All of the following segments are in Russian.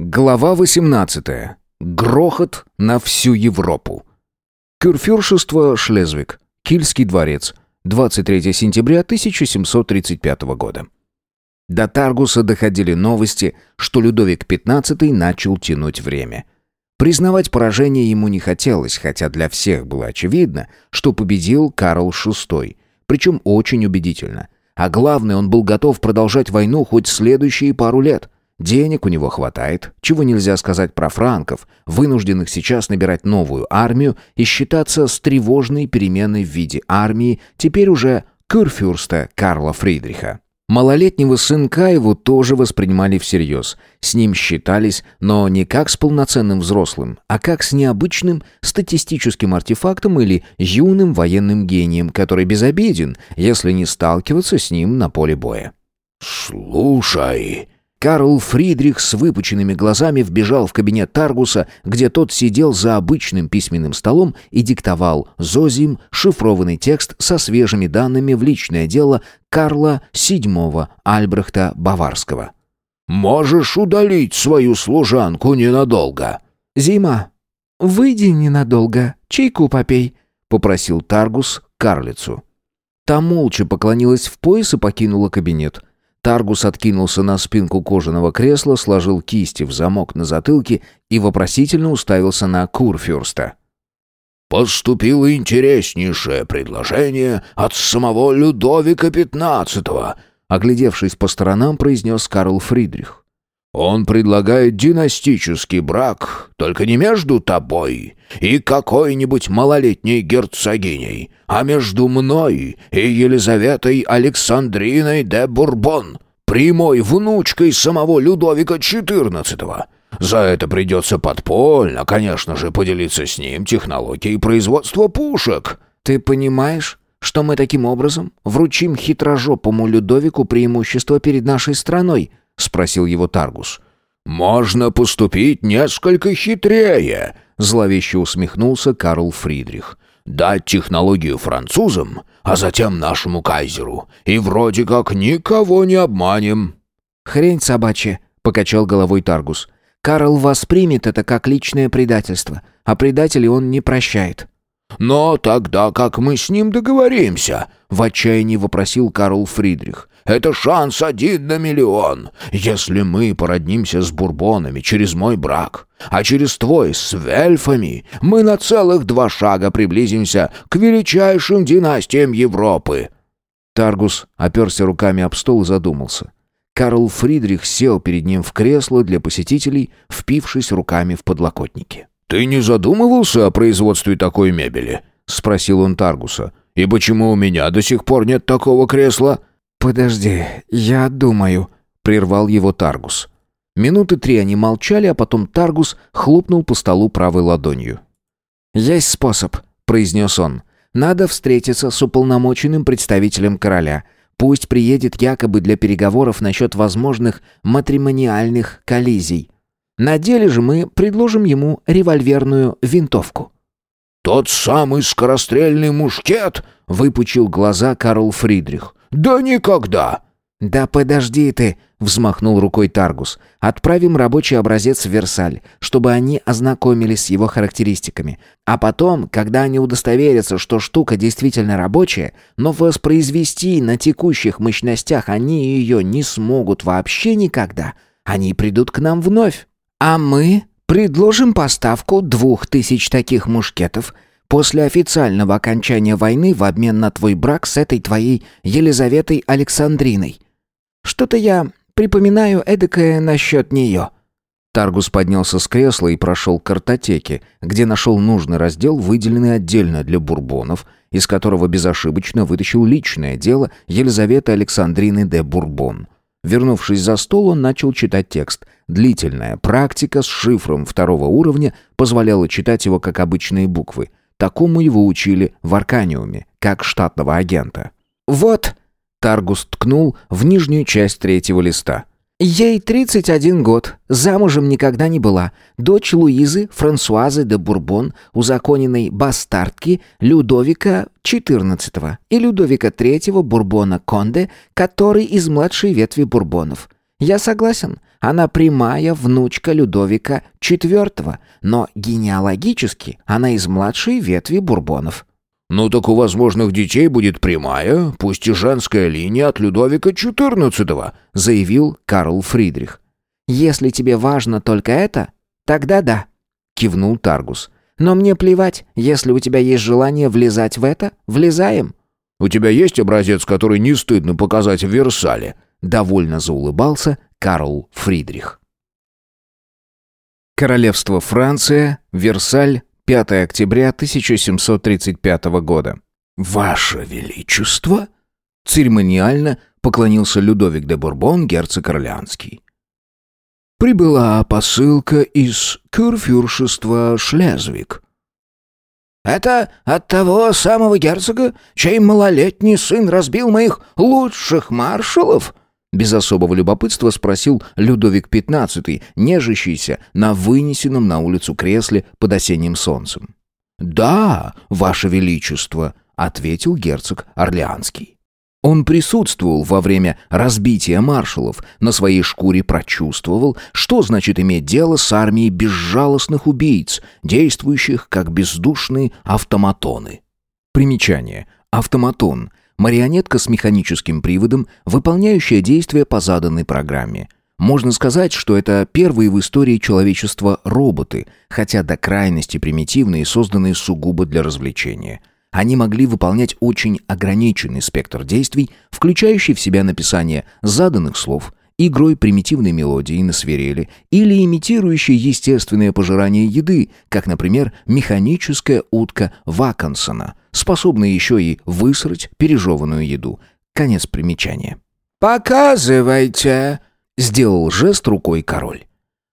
Глава 18. Грохот на всю Европу. Кюрфюршество Шлезвиг. Кильский дворец. 23 сентября 1735 года. До Таргуса доходили новости, что Людовик XV начал тянуть время. Признавать поражение ему не хотелось, хотя для всех было очевидно, что победил Карл VI, причем очень убедительно. А главное, он был готов продолжать войну хоть следующие пару лет – Денег у него хватает, чего нельзя сказать про франков, вынужденных сейчас набирать новую армию и считаться с тревожной переменой в виде армии, теперь уже кюрфюрста Карла Фридриха. Малолетнего сынка его тоже воспринимали всерьез. С ним считались, но не как с полноценным взрослым, а как с необычным статистическим артефактом или юным военным гением, который безобиден, если не сталкиваться с ним на поле боя. «Слушай», Карл Фридрих с выпученными глазами вбежал в кабинет Таргуса, где тот сидел за обычным письменным столом и диктовал Зозим шифрованный текст со свежими данными в личное дело Карла VII Альбрехта Баварского. «Можешь удалить свою служанку ненадолго». «Зима, выйди ненадолго, чайку попей», — попросил Таргус карлицу. Та молча поклонилась в пояс и покинула кабинет. Таргус откинулся на спинку кожаного кресла, сложил кисти в замок на затылке и вопросительно уставился на Курфюрста. «Поступило интереснейшее предложение от самого Людовика XV», оглядевшись по сторонам, произнес Карл Фридрих. Он предлагает династический брак, только не между тобой и какой-нибудь малолетней герцогиней, а между мной и Елизаветой Александриной де Бурбон, прямой внучкой самого Людовика XIV. За это придется подпольно, конечно же, поделиться с ним технологией производства пушек. Ты понимаешь, что мы таким образом вручим хитрожопому Людовику преимущество перед нашей страной —— спросил его Таргус. «Можно поступить несколько хитрее», — зловеще усмехнулся Карл Фридрих. «Дать технологию французам, а затем нашему кайзеру, и вроде как никого не обманем». «Хрень собачья», — покачал головой Таргус. «Карл воспримет это как личное предательство, а предателей он не прощает». «Но тогда как мы с ним договоримся?» — в отчаянии вопросил Карл Фридрих. Это шанс один на миллион. Если мы породнимся с бурбонами через мой брак, а через твой с вельфами, мы на целых два шага приблизимся к величайшим династиям Европы». Таргус оперся руками об стол и задумался. Карл Фридрих сел перед ним в кресло для посетителей, впившись руками в подлокотники. «Ты не задумывался о производстве такой мебели?» — спросил он Таргуса. «И почему у меня до сих пор нет такого кресла?» «Подожди, я думаю», — прервал его Таргус. Минуты три они молчали, а потом Таргус хлопнул по столу правой ладонью. «Есть способ», — произнес он. «Надо встретиться с уполномоченным представителем короля. Пусть приедет якобы для переговоров насчет возможных матримониальных коллизий. На деле же мы предложим ему револьверную винтовку». «Тот самый скорострельный мушкет?» — выпучил глаза Карл Фридрих. «Да никогда!» «Да подожди ты!» — взмахнул рукой Таргус. «Отправим рабочий образец в Версаль, чтобы они ознакомились с его характеристиками. А потом, когда они удостоверятся, что штука действительно рабочая, но воспроизвести на текущих мощностях они ее не смогут вообще никогда, они придут к нам вновь. А мы предложим поставку двух тысяч таких мушкетов после официального окончания войны в обмен на твой брак с этой твоей Елизаветой Александриной. Что-то я припоминаю эдакое насчет нее». Таргус поднялся с кресла и прошел к картотеке, где нашел нужный раздел, выделенный отдельно для бурбонов, из которого безошибочно вытащил личное дело Елизаветы Александрины де Бурбон. Вернувшись за стол, он начал читать текст. Длительная практика с шифром второго уровня позволяла читать его как обычные буквы – Такому его учили в Арканиуме, как штатного агента. «Вот!» — Таргус ткнул в нижнюю часть третьего листа. «Ей 31 год, замужем никогда не была. Дочь Луизы Франсуазы де Бурбон, узаконенной бастардки Людовика XIV и Людовика III Бурбона Конде, который из младшей ветви Бурбонов. Я согласен, она прямая внучка Людовика IV, но генеалогически она из младшей ветви Бурбонов. «Ну так у возможных детей будет прямая, пусть и женская линия от Людовика XIV», заявил Карл Фридрих. «Если тебе важно только это, тогда да», кивнул Таргус. «Но мне плевать, если у тебя есть желание влезать в это, влезаем». «У тебя есть образец, который не стыдно показать в Версале?» Довольно заулыбался Карл Фридрих. Королевство Франция, Версаль, 5 октября 1735 года. «Ваше Величество!» Церемониально поклонился Людовик де Бурбон, герцог Орлеанский. «Прибыла посылка из курфюршества Шлезвик». «Это от того самого герцога, чей малолетний сын разбил моих лучших маршалов?» Без особого любопытства спросил Людовик XV, нежащийся на вынесенном на улицу кресле под осенним солнцем. «Да, ваше величество», — ответил герцог Орлеанский. Он присутствовал во время разбития маршалов, на своей шкуре прочувствовал, что значит иметь дело с армией безжалостных убийц, действующих как бездушные автоматоны. Примечание. Автоматон — Марионетка с механическим приводом, выполняющая действия по заданной программе. Можно сказать, что это первые в истории человечества роботы, хотя до крайности примитивные, созданные сугубо для развлечения. Они могли выполнять очень ограниченный спектр действий, включающий в себя написание заданных слов – игрой примитивной мелодии на свирели или имитирующей естественное пожирание еды, как, например, механическая утка Вакансона, способная еще и высрать пережеванную еду. Конец примечания. «Показывайте!» — сделал жест рукой король.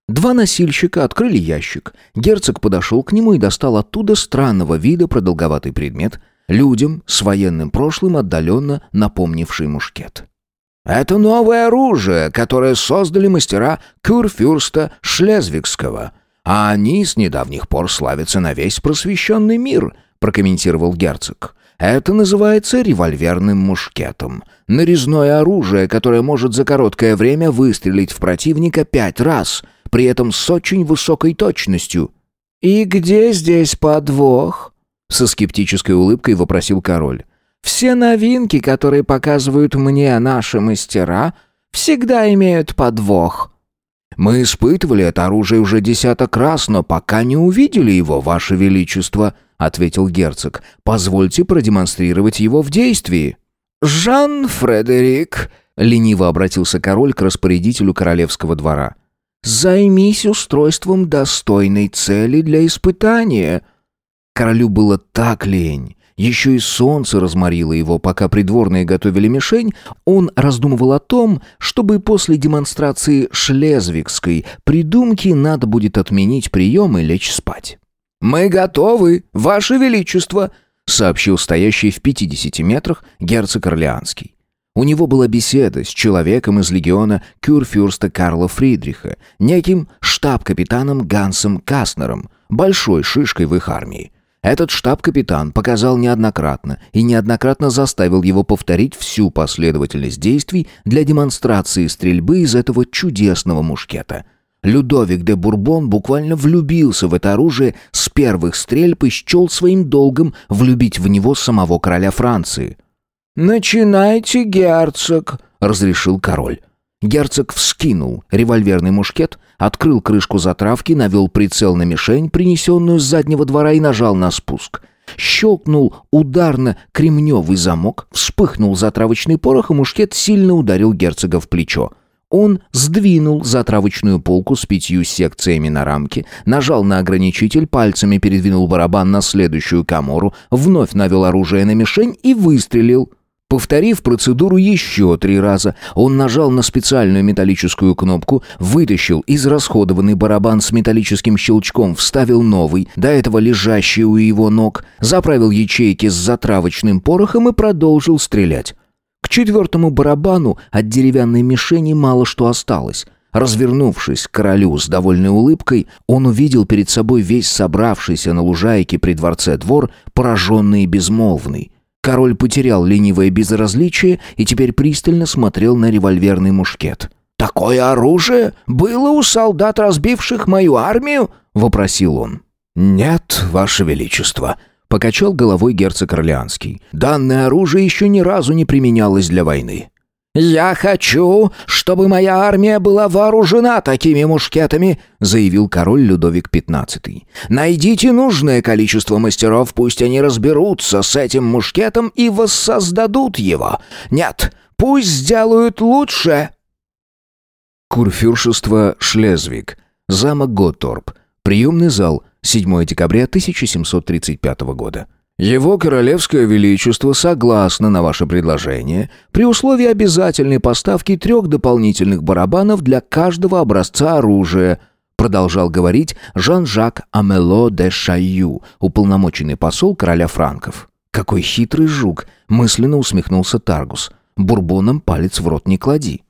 Два носильщика открыли ящик. Герцог подошел к нему и достал оттуда странного вида продолговатый предмет, людям с военным прошлым отдаленно напомнивший мушкет. Это новое оружие, которое создали мастера Курфюрста Шлезвигского. А они с недавних пор славятся на весь просвещенный мир, прокомментировал герцог. Это называется револьверным мушкетом. Нарезное оружие, которое может за короткое время выстрелить в противника пять раз, при этом с очень высокой точностью. «И где здесь подвох?» Со скептической улыбкой вопросил король. Все новинки, которые показывают мне наши мастера, всегда имеют подвох. Мы испытывали это оружие уже десяток раз, но пока не увидели его, ваше величество, ответил герцог. Позвольте продемонстрировать его в действии. Жан Фредерик, лениво обратился король к распорядителю королевского двора. Займись устройством достойной цели для испытания. Королю было так лень еще и солнце разморило его, пока придворные готовили мишень, он раздумывал о том, чтобы после демонстрации шлезвигской придумки надо будет отменить прием и лечь спать. «Мы готовы, Ваше Величество!» — сообщил стоящий в 50 метрах герцог Орлеанский. У него была беседа с человеком из легиона кюрфюрста Карла Фридриха, неким штаб-капитаном Гансом Кастнером, большой шишкой в их армии. Этот штаб-капитан показал неоднократно и неоднократно заставил его повторить всю последовательность действий для демонстрации стрельбы из этого чудесного мушкета. Людовик де Бурбон буквально влюбился в это оружие с первых стрельб и счел своим долгом влюбить в него самого короля Франции. «Начинайте, герцог», — разрешил король. Герцог вскинул револьверный мушкет, открыл крышку затравки, навел прицел на мишень, принесенную с заднего двора, и нажал на спуск. Щелкнул ударно-кремневый замок, вспыхнул затравочный порох, и мушкет сильно ударил герцога в плечо. Он сдвинул затравочную полку с пятью секциями на рамке, нажал на ограничитель, пальцами передвинул барабан на следующую камору, вновь навел оружие на мишень и выстрелил — Повторив процедуру еще три раза, он нажал на специальную металлическую кнопку, вытащил израсходованный барабан с металлическим щелчком, вставил новый, до этого лежащий у его ног, заправил ячейки с затравочным порохом и продолжил стрелять. Четвертому барабану от деревянной мишени мало что осталось. Развернувшись к королю с довольной улыбкой, он увидел перед собой весь собравшийся на лужайке при дворце двор, пораженный и безмолвный. Король потерял ленивое безразличие и теперь пристально смотрел на револьверный мушкет. такое оружие было у солдат, разбивших мою армию?» — вопросил он. «Нет, Ваше Величество», — покачал головой герцог Орлеанский. «Данное оружие еще ни разу не применялось для войны. «Я хочу, чтобы моя армия была вооружена такими мушкетами», заявил король Людовик XV. «Найдите нужное количество мастеров, пусть они разберутся с этим мушкетом и воссоздадут его. Нет, пусть сделают лучше». Курфюршество Шлезвиг, замок Готторп, приемный зал, 7 декабря 1735 года. Его Королевское Величество согласно на ваше предложение при условии обязательной поставки трех дополнительных барабанов для каждого образца оружия, продолжал говорить Жан-Жак Амело де Шайю, уполномоченный посол короля франков. «Какой хитрый жук!» — мысленно усмехнулся Таргус. «Бурбоном палец в рот не клади».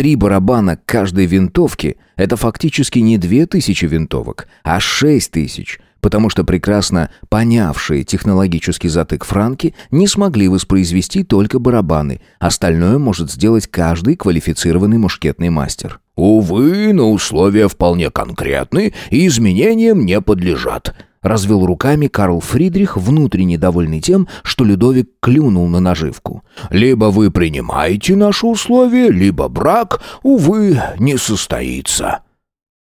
Три барабана каждой винтовке — это фактически не две тысячи винтовок, а шесть тысяч — потому что прекрасно понявшие технологический затык франки не смогли воспроизвести только барабаны, остальное может сделать каждый квалифицированный мушкетный мастер. «Увы, но условия вполне конкретны и изменениям не подлежат», развел руками Карл Фридрих, внутренне довольный тем, что Людовик клюнул на наживку. «Либо вы принимаете наши условия, либо брак, увы, не состоится».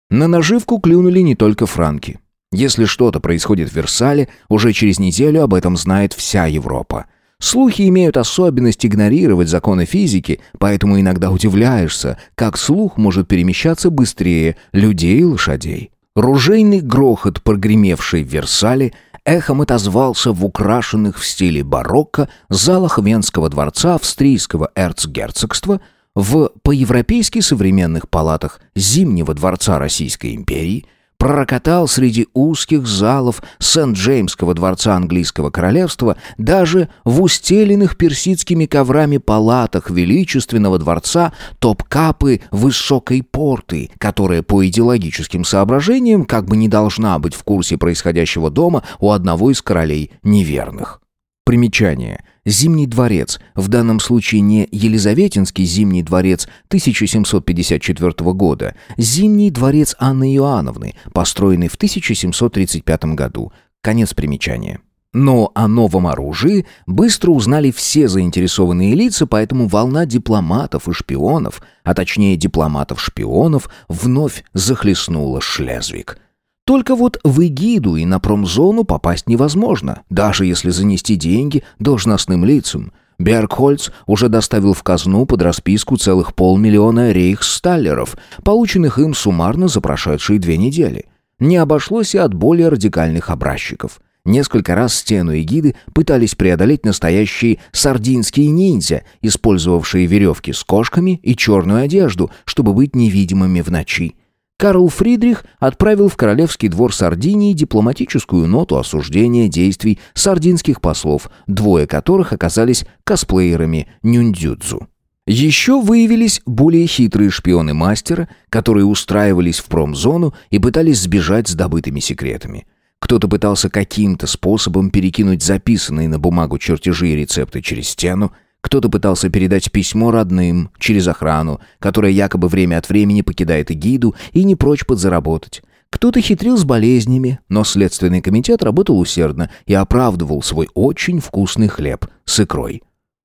На наживку клюнули не только франки. Если что-то происходит в Версале, уже через неделю об этом знает вся Европа. Слухи имеют особенность игнорировать законы физики, поэтому иногда удивляешься, как слух может перемещаться быстрее людей и лошадей. Ружейный грохот, прогремевший в Версале, эхом отозвался в украшенных в стиле барокко залах Венского дворца австрийского эрцгерцогства, в по-европейски современных палатах Зимнего дворца Российской империи – пророкотал среди узких залов Сент-Джеймского дворца английского королевства, даже в устеленных персидскими коврами палатах величественного дворца топ-капы высокой порты, которая по идеологическим соображениям как бы не должна быть в курсе происходящего дома у одного из королей неверных. Примечание. Зимний дворец, в данном случае не Елизаветинский Зимний дворец 1754 года, Зимний дворец Анны Иоанновны, построенный в 1735 году. Конец примечания. Но о новом оружии быстро узнали все заинтересованные лица, поэтому волна дипломатов и шпионов, а точнее дипломатов-шпионов, вновь захлестнула Шлезвик – только вот в эгиду и на промзону попасть невозможно, даже если занести деньги должностным лицам. Бергхольц уже доставил в казну под расписку целых полмиллиона рейхсталлеров, полученных им суммарно за прошедшие две недели. Не обошлось и от более радикальных образчиков. Несколько раз стену эгиды пытались преодолеть настоящие сардинские ниндзя, использовавшие веревки с кошками и черную одежду, чтобы быть невидимыми в ночи. Карл Фридрих отправил в Королевский двор Сардинии дипломатическую ноту осуждения действий сардинских послов, двое которых оказались косплеерами нюндзюдзу. Еще выявились более хитрые шпионы мастера, которые устраивались в промзону и пытались сбежать с добытыми секретами. Кто-то пытался каким-то способом перекинуть записанные на бумагу чертежи и рецепты через стену, кто-то пытался передать письмо родным через охрану, которая якобы время от времени покидает эгиду и не прочь подзаработать. Кто-то хитрил с болезнями, но Следственный комитет работал усердно и оправдывал свой очень вкусный хлеб с икрой.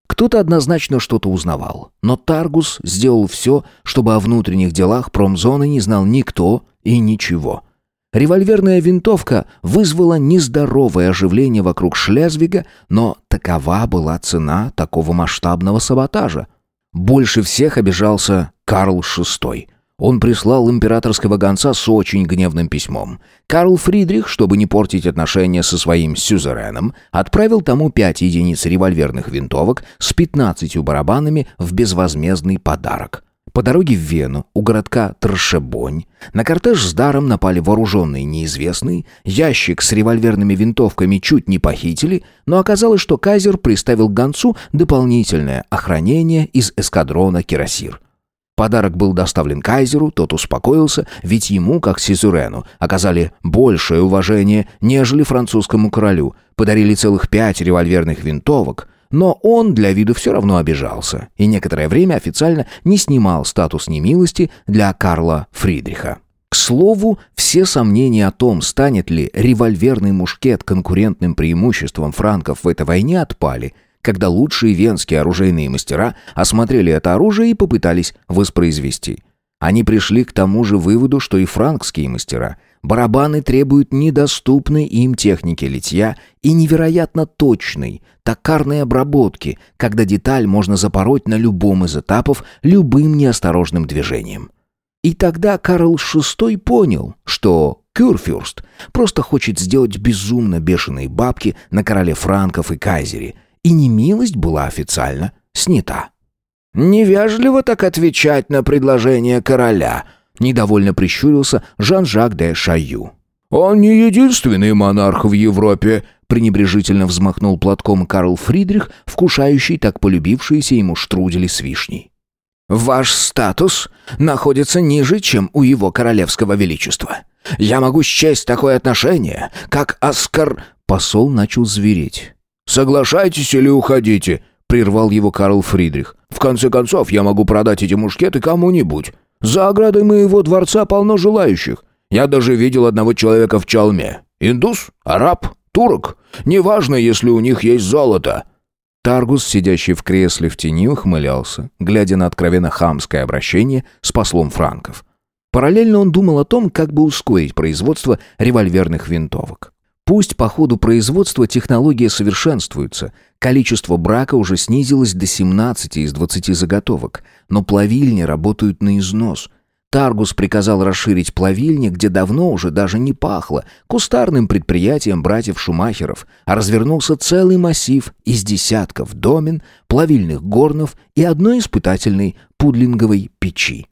Кто-то однозначно что-то узнавал, но Таргус сделал все, чтобы о внутренних делах промзоны не знал никто и ничего – Револьверная винтовка вызвала нездоровое оживление вокруг Шлезвига, но такова была цена такого масштабного саботажа. Больше всех обижался Карл VI. Он прислал императорского гонца с очень гневным письмом. Карл Фридрих, чтобы не портить отношения со своим сюзереном, отправил тому пять единиц револьверных винтовок с пятнадцатью барабанами в безвозмездный подарок. По дороге в Вену, у городка Тршебонь, на кортеж с даром напали вооруженные неизвестные, ящик с револьверными винтовками чуть не похитили, но оказалось, что Кайзер приставил гонцу дополнительное охранение из эскадрона «Кирасир». Подарок был доставлен Кайзеру, тот успокоился, ведь ему, как Сизурену, оказали большее уважение, нежели французскому королю, подарили целых пять револьверных винтовок – Но он для виду все равно обижался и некоторое время официально не снимал статус немилости для Карла Фридриха. К слову, все сомнения о том, станет ли револьверный мушкет конкурентным преимуществом франков в этой войне, отпали, когда лучшие венские оружейные мастера осмотрели это оружие и попытались воспроизвести. Они пришли к тому же выводу, что и франкские мастера. Барабаны требуют недоступной им техники литья и невероятно точной, токарной обработки, когда деталь можно запороть на любом из этапов любым неосторожным движением. И тогда Карл VI понял, что Кюрфюрст просто хочет сделать безумно бешеные бабки на короле франков и кайзере, и немилость была официально снята. «Невежливо так отвечать на предложение короля», — недовольно прищурился Жан-Жак де Шаю. «Он не единственный монарх в Европе», — пренебрежительно взмахнул платком Карл Фридрих, вкушающий так полюбившиеся ему штрудели с вишней. «Ваш статус находится ниже, чем у его королевского величества. Я могу счесть такое отношение, как Оскар...» Посол начал звереть. «Соглашайтесь или уходите», — прервал его Карл Фридрих. «В конце концов, я могу продать эти мушкеты кому-нибудь. За оградой моего дворца полно желающих. Я даже видел одного человека в чалме. Индус? Араб? Турок? Неважно, если у них есть золото». Таргус, сидящий в кресле в тени, ухмылялся, глядя на откровенно хамское обращение с послом франков. Параллельно он думал о том, как бы ускорить производство револьверных винтовок. Пусть по ходу производства технология совершенствуется, количество брака уже снизилось до 17 из 20 заготовок, но плавильни работают на износ. Таргус приказал расширить плавильни, где давно уже даже не пахло, кустарным предприятием братьев Шумахеров, а развернулся целый массив из десятков домен, плавильных горнов и одной испытательной пудлинговой печи.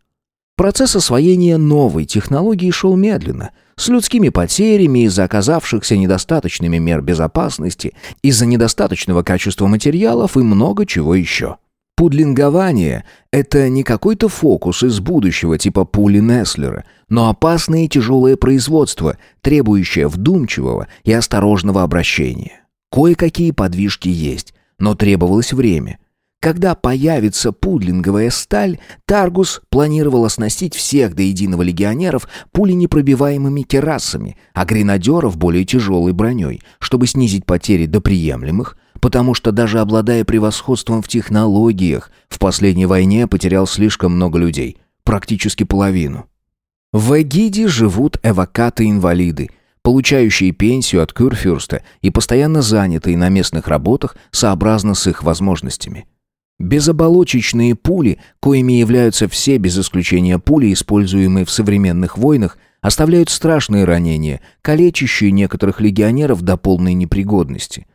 Процесс освоения новой технологии шел медленно, с людскими потерями из-за оказавшихся недостаточными мер безопасности, из-за недостаточного качества материалов и много чего еще. Пудлингование – это не какой-то фокус из будущего типа пули Неслера, но опасное и тяжелое производство, требующее вдумчивого и осторожного обращения. Кое-какие подвижки есть, но требовалось время – когда появится пудлинговая сталь, Таргус планировал оснастить всех до единого легионеров пуленепробиваемыми террасами, а гренадеров более тяжелой броней, чтобы снизить потери до приемлемых, потому что даже обладая превосходством в технологиях, в последней войне потерял слишком много людей, практически половину. В Эгиде живут эвакаты-инвалиды, получающие пенсию от Кюрфюрста и постоянно занятые на местных работах сообразно с их возможностями. Безоболочечные пули, коими являются все без исключения пули, используемые в современных войнах, оставляют страшные ранения, калечащие некоторых легионеров до полной непригодности.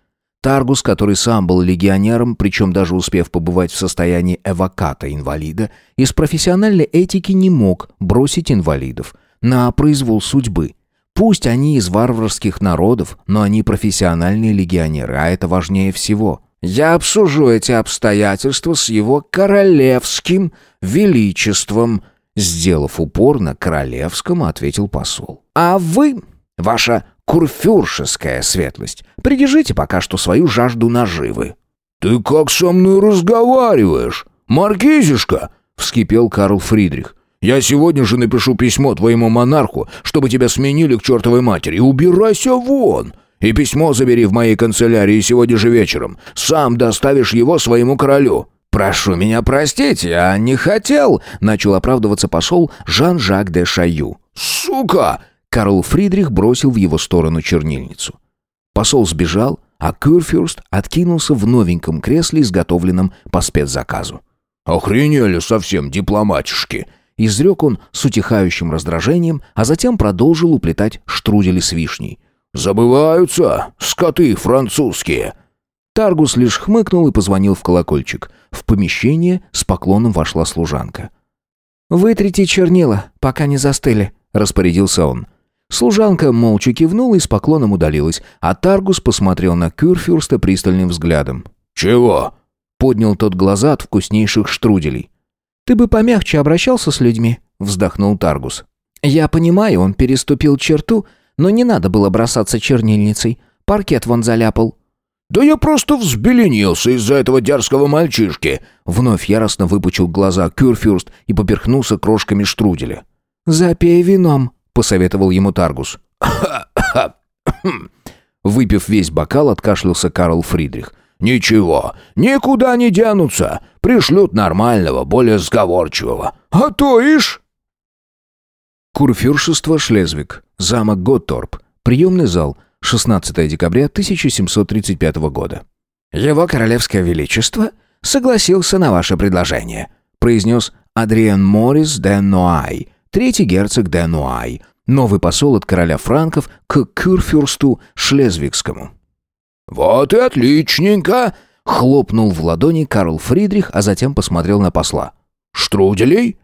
Таргус, который сам был легионером, причем даже успев побывать в состоянии эваката-инвалида, из профессиональной этики не мог бросить инвалидов на произвол судьбы. Пусть они из варварских народов, но они профессиональные легионеры, а это важнее всего – я обсужу эти обстоятельства с его королевским величеством», сделав упор на королевском, ответил посол. «А вы, ваша курфюршеская светлость, придержите пока что свою жажду наживы». «Ты как со мной разговариваешь, маркизишка?» — вскипел Карл Фридрих. «Я сегодня же напишу письмо твоему монарху, чтобы тебя сменили к чертовой матери. Убирайся вон! И письмо забери в моей канцелярии сегодня же вечером. Сам доставишь его своему королю». «Прошу меня простить, я не хотел», — начал оправдываться посол Жан-Жак де Шаю. «Сука!» — Карл Фридрих бросил в его сторону чернильницу. Посол сбежал, а Кюрфюрст откинулся в новеньком кресле, изготовленном по спецзаказу. «Охренели совсем дипломатишки!» Изрек он с утихающим раздражением, а затем продолжил уплетать штрудели с вишней. «Забываются, скоты французские!» Таргус лишь хмыкнул и позвонил в колокольчик. В помещение с поклоном вошла служанка. «Вытрите чернила, пока не застыли», — распорядился он. Служанка молча кивнула и с поклоном удалилась, а Таргус посмотрел на Кюрфюрста пристальным взглядом. «Чего?» — поднял тот глаза от вкуснейших штруделей. «Ты бы помягче обращался с людьми», — вздохнул Таргус. «Я понимаю, он переступил черту, но не надо было бросаться чернильницей. Паркет вон заляпал». «Да я просто взбеленился из-за этого дерзкого мальчишки!» Вновь яростно выпучил глаза Кюрфюрст и поперхнулся крошками штруделя. «Запей вином», — посоветовал ему Таргус. Выпив весь бокал, откашлялся Карл Фридрих. «Ничего, никуда не денутся. Пришлют нормального, более сговорчивого. А то ишь...» Курфюршество Шлезвиг, замок Готторп, приемный зал, 16 декабря 1735 года. «Его Королевское Величество согласился на ваше предложение», произнес Адриан Морис де Ноай, третий герцог де Ноай, новый посол от короля франков к Кюрфюрсту Шлезвигскому. «Вот и отличненько!» — хлопнул в ладони Карл Фридрих, а затем посмотрел на посла. «Штруделей?»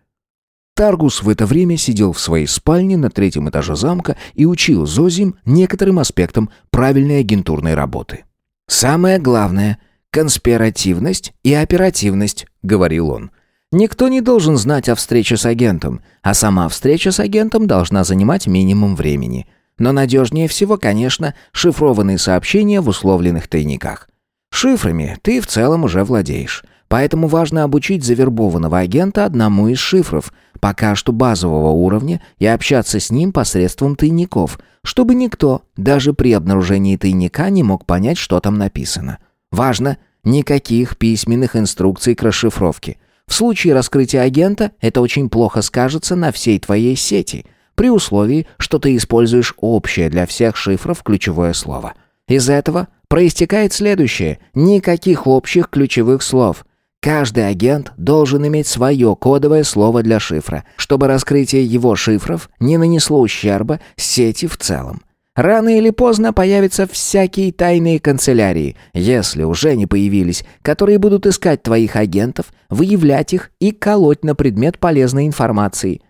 Таргус в это время сидел в своей спальне на третьем этаже замка и учил Зозим некоторым аспектам правильной агентурной работы. «Самое главное — конспиративность и оперативность», — говорил он. «Никто не должен знать о встрече с агентом, а сама встреча с агентом должна занимать минимум времени. Но надежнее всего, конечно, шифрованные сообщения в условленных тайниках. Шифрами ты в целом уже владеешь». Поэтому важно обучить завербованного агента одному из шифров, пока что базового уровня, и общаться с ним посредством тайников, чтобы никто, даже при обнаружении тайника, не мог понять, что там написано. Важно, никаких письменных инструкций к расшифровке. В случае раскрытия агента это очень плохо скажется на всей твоей сети, при условии, что ты используешь общее для всех шифров ключевое слово. Из этого проистекает следующее – никаких общих ключевых слов – Каждый агент должен иметь свое кодовое слово для шифра, чтобы раскрытие его шифров не нанесло ущерба сети в целом. Рано или поздно появятся всякие тайные канцелярии, если уже не появились, которые будут искать твоих агентов, выявлять их и колоть на предмет полезной информации.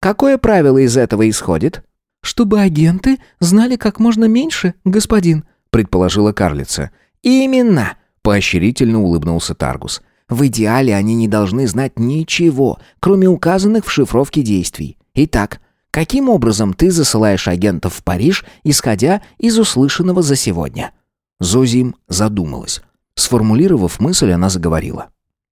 Какое правило из этого исходит? «Чтобы агенты знали как можно меньше, господин», — предположила карлица. «Именно», — поощрительно улыбнулся Таргус. В идеале они не должны знать ничего, кроме указанных в шифровке действий. Итак, каким образом ты засылаешь агентов в Париж, исходя из услышанного за сегодня?» Зозим задумалась. Сформулировав мысль, она заговорила.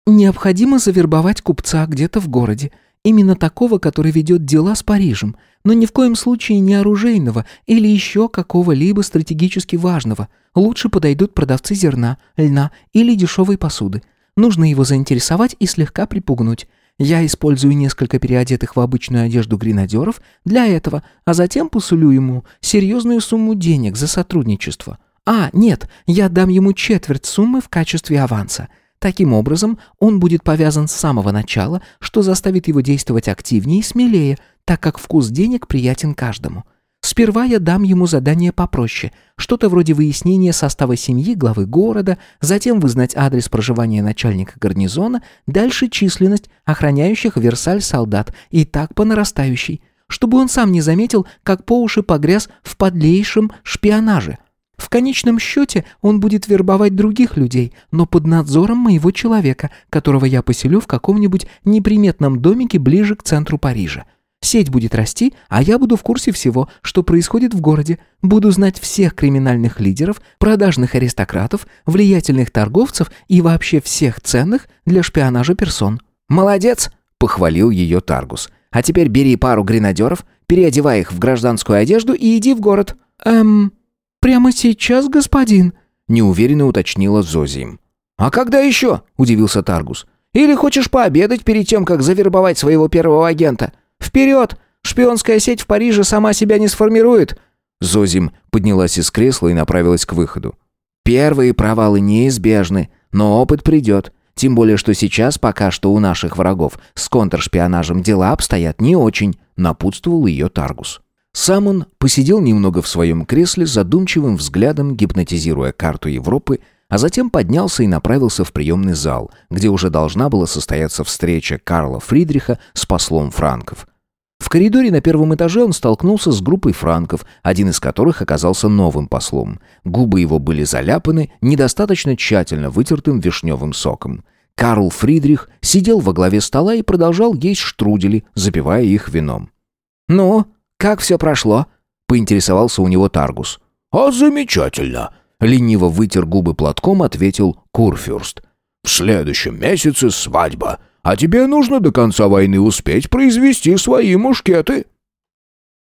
«Необходимо завербовать купца где-то в городе. Именно такого, который ведет дела с Парижем, но ни в коем случае не оружейного или еще какого-либо стратегически важного. Лучше подойдут продавцы зерна, льна или дешевой посуды. Нужно его заинтересовать и слегка припугнуть. Я использую несколько переодетых в обычную одежду гренадеров для этого, а затем посулю ему серьезную сумму денег за сотрудничество. А, нет, я дам ему четверть суммы в качестве аванса. Таким образом, он будет повязан с самого начала, что заставит его действовать активнее и смелее, так как вкус денег приятен каждому. Сперва я дам ему задание попроще, что-то вроде выяснения состава семьи главы города, затем вызнать адрес проживания начальника гарнизона, дальше численность охраняющих Версаль солдат и так по нарастающей, чтобы он сам не заметил, как по уши погряз в подлейшем шпионаже. В конечном счете он будет вербовать других людей, но под надзором моего человека, которого я поселю в каком-нибудь неприметном домике ближе к центру Парижа. Сеть будет расти, а я буду в курсе всего, что происходит в городе. Буду знать всех криминальных лидеров, продажных аристократов, влиятельных торговцев и вообще всех ценных для шпионажа персон». «Молодец!» — похвалил ее Таргус. «А теперь бери пару гренадеров, переодевай их в гражданскую одежду и иди в город». «Эм, прямо сейчас, господин?» — неуверенно уточнила Зозим. «А когда еще?» — удивился Таргус. «Или хочешь пообедать перед тем, как завербовать своего первого агента?» Вперед! Шпионская сеть в Париже сама себя не сформирует!» Зозим поднялась из кресла и направилась к выходу. «Первые провалы неизбежны, но опыт придет. Тем более, что сейчас пока что у наших врагов с контршпионажем дела обстоят не очень», напутствовал ее Таргус. Сам он посидел немного в своем кресле, задумчивым взглядом гипнотизируя карту Европы, а затем поднялся и направился в приемный зал, где уже должна была состояться встреча Карла Фридриха с послом Франков. В коридоре на первом этаже он столкнулся с группой франков, один из которых оказался новым послом. Губы его были заляпаны недостаточно тщательно вытертым вишневым соком. Карл Фридрих сидел во главе стола и продолжал есть штрудели, запивая их вином. «Ну, как все прошло?» — поинтересовался у него Таргус. «А замечательно. Лениво вытер губы платком, ответил Курфюрст. «В следующем месяце свадьба, а тебе нужно до конца войны успеть произвести свои мушкеты».